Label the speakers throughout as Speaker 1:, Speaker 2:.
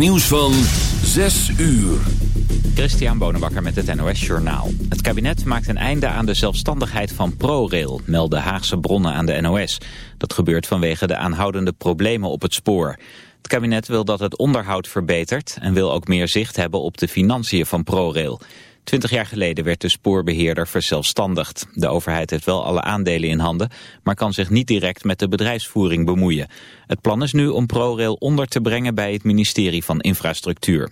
Speaker 1: nieuws van 6 uur.
Speaker 2: Christian Bonenbakker met het NOS Journaal. Het kabinet maakt een einde aan de zelfstandigheid van ProRail, melden Haagse bronnen aan de NOS. Dat gebeurt vanwege de aanhoudende problemen op het spoor. Het kabinet wil dat het onderhoud verbetert en wil ook meer zicht hebben op de financiën van ProRail. Twintig jaar geleden werd de spoorbeheerder verzelfstandigd. De overheid heeft wel alle aandelen in handen, maar kan zich niet direct met de bedrijfsvoering bemoeien. Het plan is nu om ProRail onder te brengen bij het ministerie van Infrastructuur.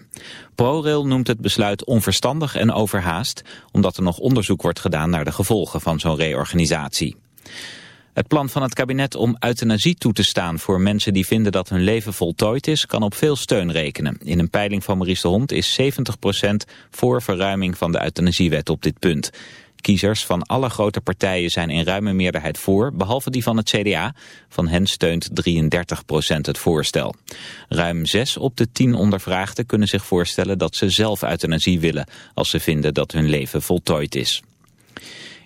Speaker 2: ProRail noemt het besluit onverstandig en overhaast, omdat er nog onderzoek wordt gedaan naar de gevolgen van zo'n reorganisatie. Het plan van het kabinet om euthanasie toe te staan voor mensen die vinden dat hun leven voltooid is, kan op veel steun rekenen. In een peiling van Maurice de Hond is 70% voor verruiming van de euthanasiewet op dit punt. Kiezers van alle grote partijen zijn in ruime meerderheid voor, behalve die van het CDA. Van hen steunt 33% het voorstel. Ruim 6 op de 10 ondervraagden kunnen zich voorstellen dat ze zelf euthanasie willen, als ze vinden dat hun leven voltooid is.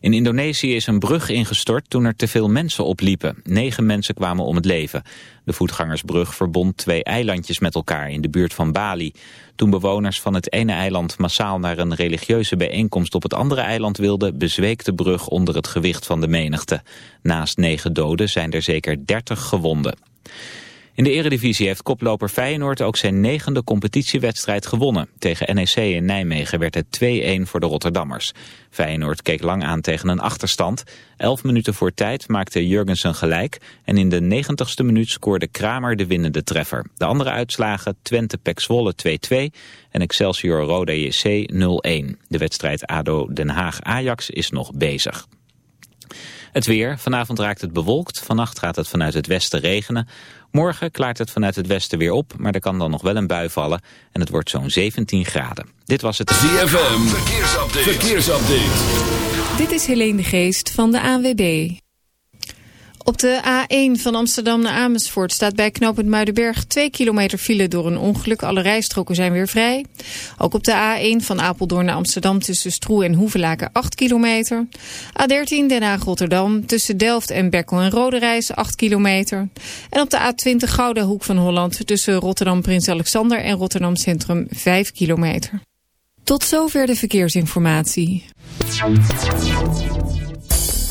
Speaker 2: In Indonesië is een brug ingestort toen er te veel mensen opliepen. Negen mensen kwamen om het leven. De voetgangersbrug verbond twee eilandjes met elkaar in de buurt van Bali. Toen bewoners van het ene eiland massaal naar een religieuze bijeenkomst op het andere eiland wilden, bezweek de brug onder het gewicht van de menigte. Naast negen doden zijn er zeker dertig gewonden. In de eredivisie heeft koploper Feyenoord ook zijn negende competitiewedstrijd gewonnen. Tegen NEC in Nijmegen werd het 2-1 voor de Rotterdammers. Feyenoord keek lang aan tegen een achterstand. Elf minuten voor tijd maakte Jurgensen gelijk. En in de negentigste minuut scoorde Kramer de winnende treffer. De andere uitslagen Twente Pek Zwolle 2-2 en Excelsior Roda JC 0-1. De wedstrijd ADO Den Haag-Ajax is nog bezig. Het weer. Vanavond raakt het bewolkt. Vannacht gaat het vanuit het westen regenen. Morgen klaart het vanuit het westen weer op, maar er kan dan nog wel een bui vallen. En het wordt zo'n 17 graden. Dit was het
Speaker 1: ZFM. Verkeersupdate. Verkeersupdate.
Speaker 3: Dit is Helene de Geest van de ANWB. Op de A1 van Amsterdam naar Amersfoort staat bij knooppunt Muidenberg 2 kilometer file door een ongeluk. Alle rijstroken zijn weer vrij. Ook op de A1 van Apeldoorn naar Amsterdam tussen Stroe en Hoevelaken 8 kilometer. A13 Den Haag-Rotterdam tussen Delft en Berkel en Roderijs 8 kilometer. En op de A20 Gouden Hoek van Holland tussen Rotterdam Prins Alexander en Rotterdam Centrum 5 kilometer. Tot zover de verkeersinformatie.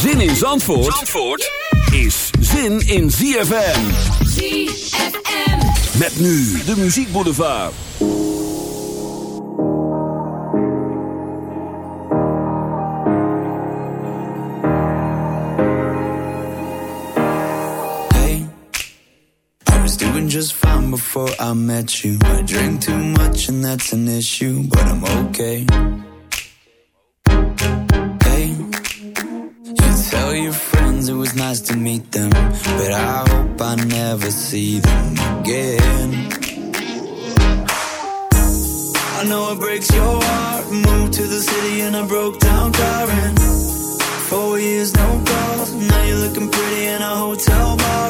Speaker 1: Zin in Zandvoort, Zandvoort is zin in ZFM.
Speaker 4: ZFM.
Speaker 1: Met nu de muziekboulevard.
Speaker 5: Hey, I was doing just fine before I met you. I drink too much and that's an issue, but I'm okay. Nice to meet them, but I hope I never see them again. I know it breaks your heart. Moved to the city and I broke down crying. Four years, no calls. Now you're looking pretty in a hotel bar.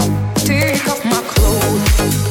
Speaker 6: off my clothes.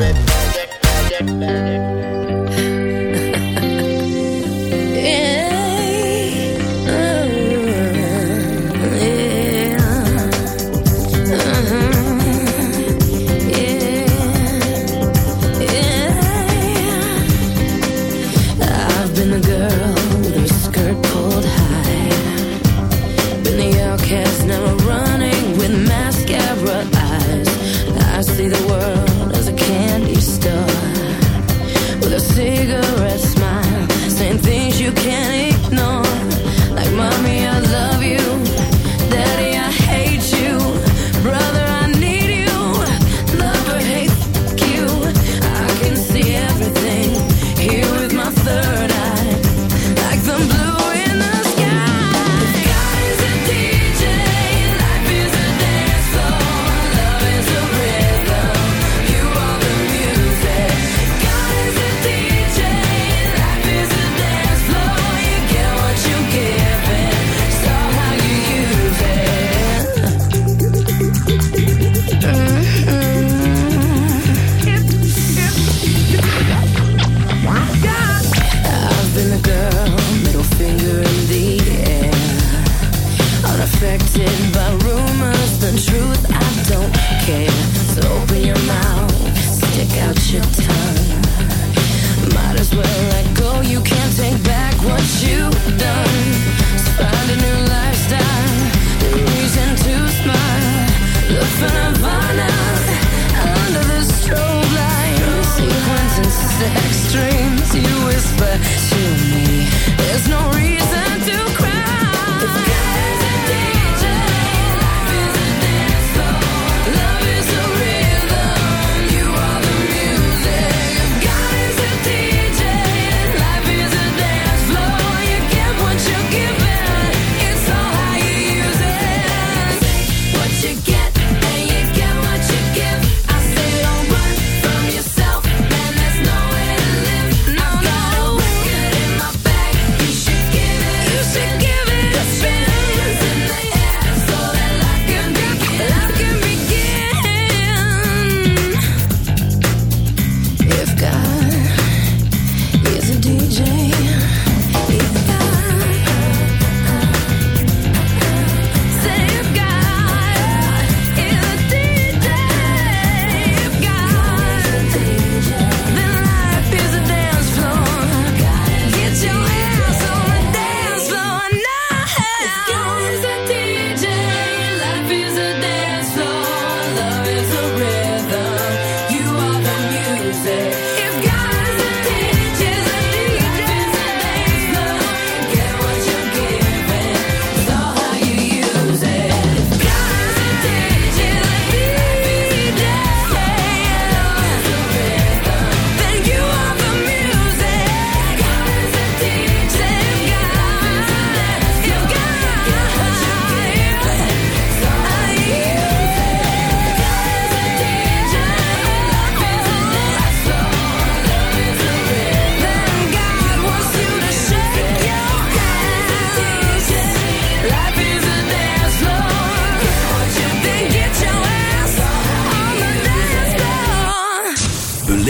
Speaker 7: Baby,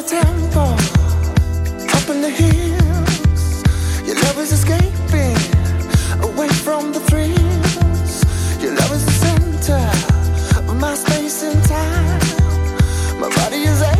Speaker 8: a
Speaker 9: tempo up in the hills. Your love is escaping away from the thrills. Your love is the center of my space and time. My body is aching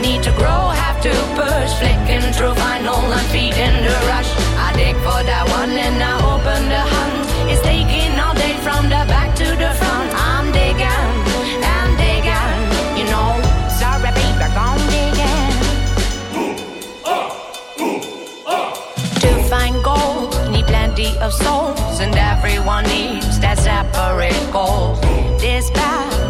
Speaker 10: Need to grow, have to push. Flicking through vinyl, I'm feeding the rush. I dig for that one and I open the hunt. It's taking all day from the back to the front. I'm digging, I'm digging, you know. Sorry, baby, I'm digging. Ooh, ooh. To find gold, need plenty of souls, and everyone needs that separate gold. This path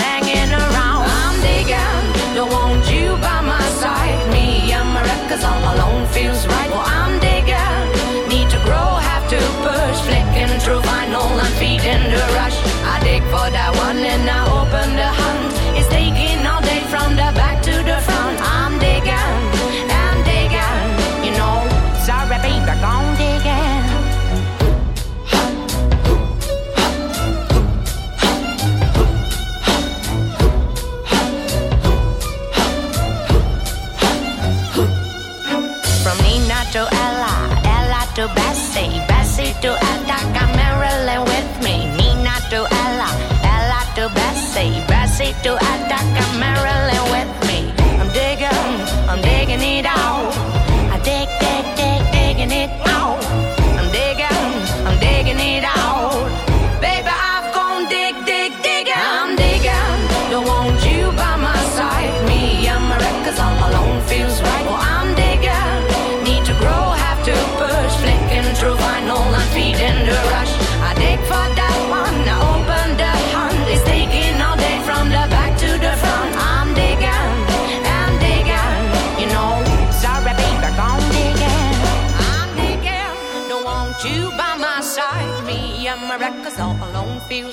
Speaker 10: Masih bersitu ada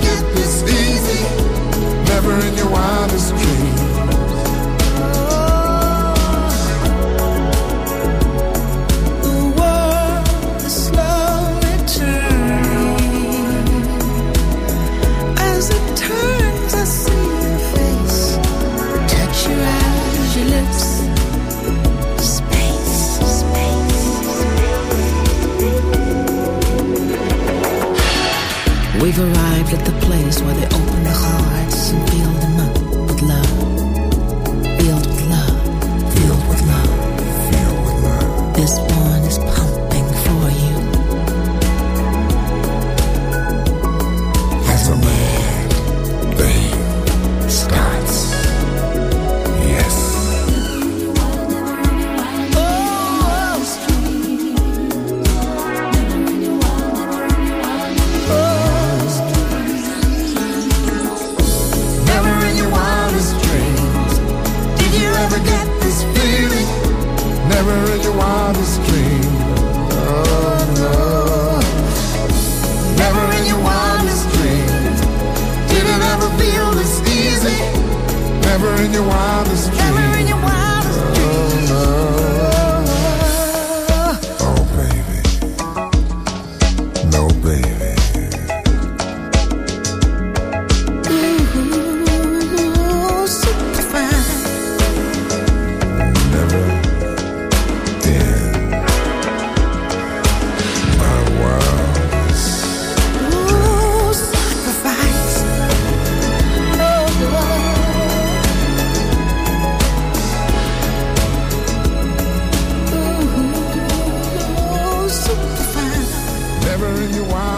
Speaker 5: get this
Speaker 11: easy. Never in your wildest dreams.
Speaker 12: Where they open turn you
Speaker 13: want.